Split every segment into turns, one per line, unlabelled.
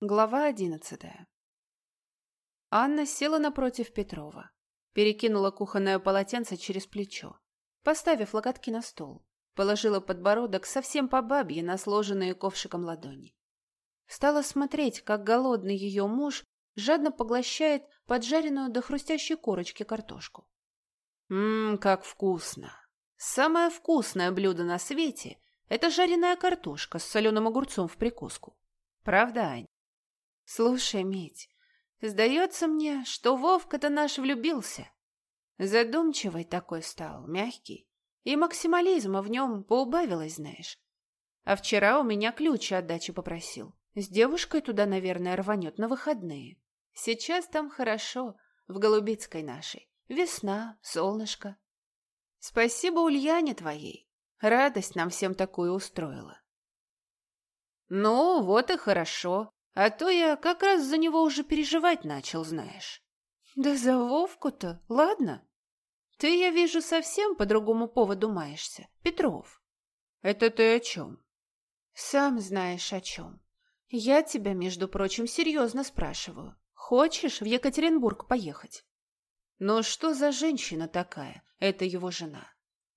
Глава одиннадцатая. Анна села напротив Петрова, перекинула кухонное полотенце через плечо, поставив локотки на стол, положила подбородок совсем по бабье на сложенные ковшиком ладони. Стала смотреть, как голодный ее муж жадно поглощает поджаренную до хрустящей корочки картошку. Ммм, как вкусно! Самое вкусное блюдо на свете – это жареная картошка с соленым огурцом в прикуску. Правда, Ань? Слушай, Мить, сдается мне, что Вовка-то наш влюбился. Задумчивый такой стал, мягкий, и максимализма в нем поубавилось, знаешь. А вчера у меня ключи от дачи попросил. С девушкой туда, наверное, рванет на выходные. Сейчас там хорошо, в Голубицкой нашей. Весна, солнышко. Спасибо Ульяне твоей. Радость нам всем такую устроила. Ну, вот и хорошо. А то я как раз за него уже переживать начал, знаешь. Да за Вовку-то, ладно. Ты, я вижу, совсем по другому поводу маешься, Петров. Это ты о чем? Сам знаешь о чем. Я тебя, между прочим, серьезно спрашиваю. Хочешь в Екатеринбург поехать? Но что за женщина такая, Это его жена?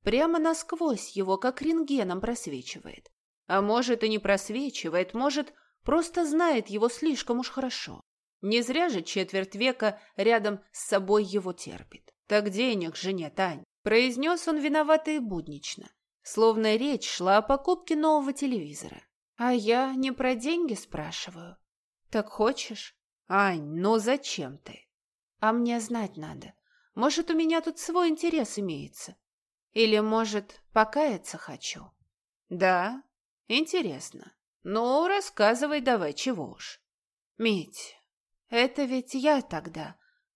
Прямо насквозь его, как рентгеном, просвечивает. А может, и не просвечивает, может, Просто знает его слишком уж хорошо. Не зря же четверть века рядом с собой его терпит. Так денег жене, Тань. Произнес он виновато и буднично, словно речь шла о покупке нового телевизора. А я не про деньги спрашиваю. Так хочешь? Ань, ну зачем ты? А мне знать надо. Может, у меня тут свой интерес имеется. Или, может, покаяться хочу? Да, интересно. Ну, рассказывай давай, чего уж. Мить, это ведь я тогда,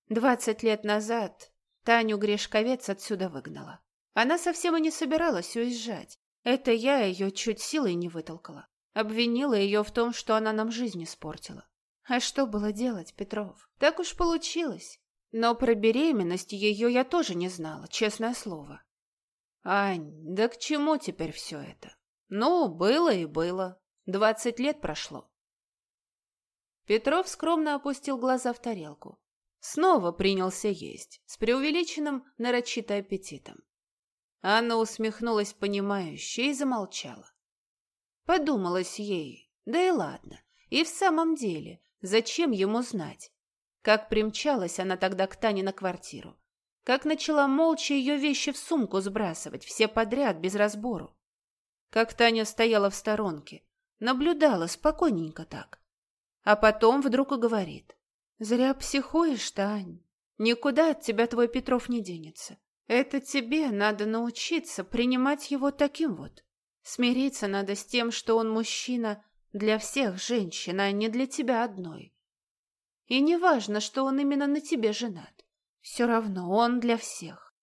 двадцать лет назад, Таню Гришковец отсюда выгнала. Она совсем и не собиралась уезжать. Это я ее чуть силой не вытолкала. Обвинила ее в том, что она нам жизнь испортила. А что было делать, Петров? Так уж получилось. Но про беременность ее я тоже не знала, честное слово. Ань, да к чему теперь все это? Ну, было и было. Двадцать лет прошло. Петров скромно опустил глаза в тарелку. Снова принялся есть, с преувеличенным нарочито аппетитом. Анна усмехнулась понимающе и замолчала. Подумалось ей, да и ладно, и в самом деле, зачем ему знать? Как примчалась она тогда к Тане на квартиру. Как начала молча ее вещи в сумку сбрасывать, все подряд, без разбору. Как Таня стояла в сторонке, Наблюдала спокойненько так. А потом вдруг и говорит. «Зря психуешь, Тань. Никуда от тебя твой Петров не денется. Это тебе надо научиться принимать его таким вот. Смириться надо с тем, что он мужчина для всех женщин, а не для тебя одной. И не важно, что он именно на тебе женат. Все равно он для всех.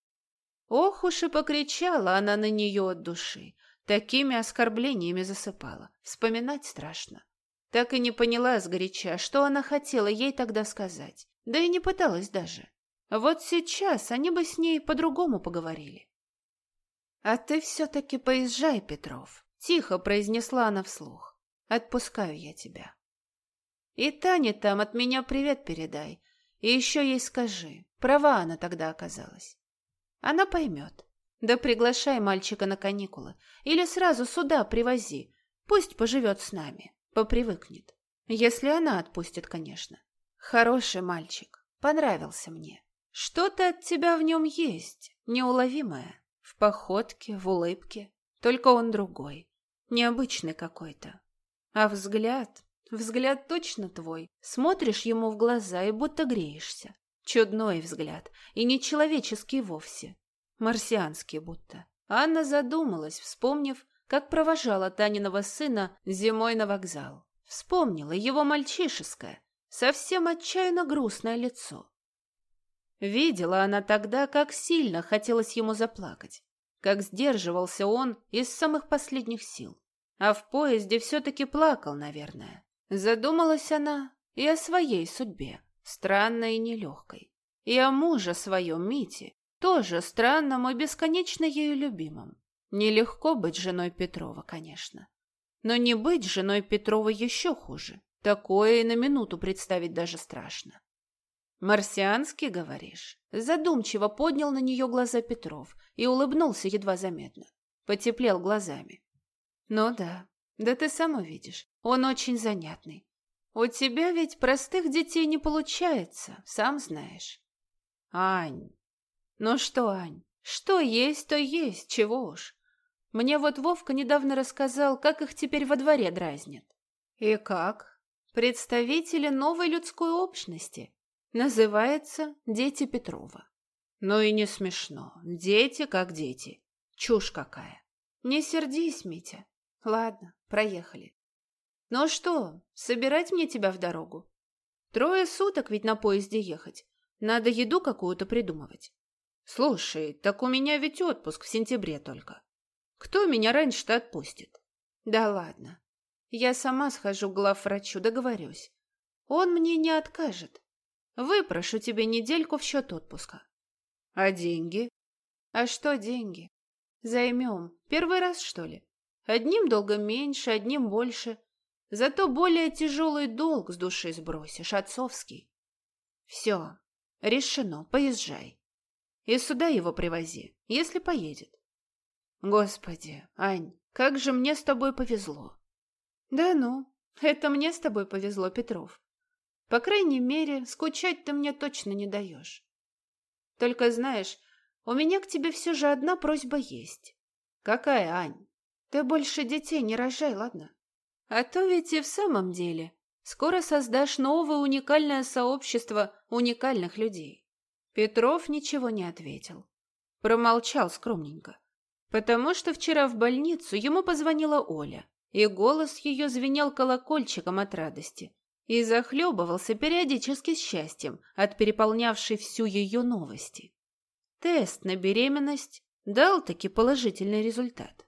Ох уж и покричала она на нее от души, Такими оскорблениями засыпала. Вспоминать страшно. Так и не поняла сгоряча, что она хотела ей тогда сказать. Да и не пыталась даже. Вот сейчас они бы с ней по-другому поговорили. «А ты все-таки поезжай, Петров», — тихо произнесла она вслух. «Отпускаю я тебя». «И Тане там от меня привет передай. И еще ей скажи, права она тогда оказалась. Она поймет. Да приглашай мальчика на каникулы. Или сразу сюда привози. Пусть поживет с нами. Попривыкнет. Если она отпустит, конечно. Хороший мальчик. Понравился мне. Что-то от тебя в нем есть. Неуловимое. В походке, в улыбке. Только он другой. Необычный какой-то. А взгляд... Взгляд точно твой. Смотришь ему в глаза и будто греешься. Чудной взгляд. И нечеловеческий вовсе. Марсианский будто. Анна задумалась, вспомнив, как провожала Таниного сына зимой на вокзал. Вспомнила его мальчишеское, совсем отчаянно грустное лицо. Видела она тогда, как сильно хотелось ему заплакать, как сдерживался он из самых последних сил. А в поезде все-таки плакал, наверное. Задумалась она и о своей судьбе, странной и нелегкой, и о муже своем Мите, тоже странным и бесконечно ею любимым. Нелегко быть женой Петрова, конечно. Но не быть женой Петрова еще хуже. Такое и на минуту представить даже страшно. «Марсианский, говоришь?» Задумчиво поднял на нее глаза Петров и улыбнулся едва заметно. Потеплел глазами. «Ну да, да ты сама видишь, он очень занятный. У тебя ведь простых детей не получается, сам знаешь». «Ань!» «Ну что, Ань, что есть, то есть, чего уж. Мне вот Вовка недавно рассказал, как их теперь во дворе дразнят». «И как?» «Представители новой людской общности. Называется «Дети Петрова». Ну и не смешно. Дети как дети. Чушь какая. Не сердись, Митя. Ладно, проехали. Ну что, собирать мне тебя в дорогу? Трое суток ведь на поезде ехать. Надо еду какую-то придумывать. Слушай, так у меня ведь отпуск в сентябре только. Кто меня раньше-то отпустит? Да ладно. Я сама схожу к главврачу, договорюсь. Он мне не откажет. Выпрошу тебе недельку в счет отпуска. А деньги? А что деньги? Займем. Первый раз, что ли? Одним долгом меньше, одним больше. Зато более тяжелый долг с души сбросишь, отцовский. Все, решено, поезжай. И сюда его привози, если поедет. Господи, Ань, как же мне с тобой повезло. Да ну, это мне с тобой повезло, Петров. По крайней мере, скучать ты мне точно не даешь. Только знаешь, у меня к тебе все же одна просьба есть. Какая, Ань? Ты больше детей не рожай, ладно? А то ведь и в самом деле скоро создашь новое уникальное сообщество уникальных людей. Петров ничего не ответил. Промолчал скромненько. Потому что вчера в больницу ему позвонила Оля, и голос ее звенел колокольчиком от радости, и захлебывался периодически счастьем от переполнявшей всю ее новости. Тест на беременность дал таки положительный результат.